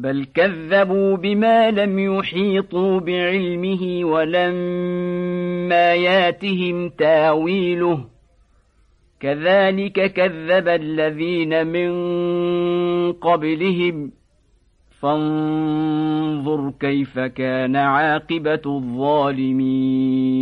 بل كذبوا بما لم يحيطوا بعلمه ولما ياتهم تاويله كذلك كذب الذين من قبلهم فانظر كيف كان عاقبه الظالمين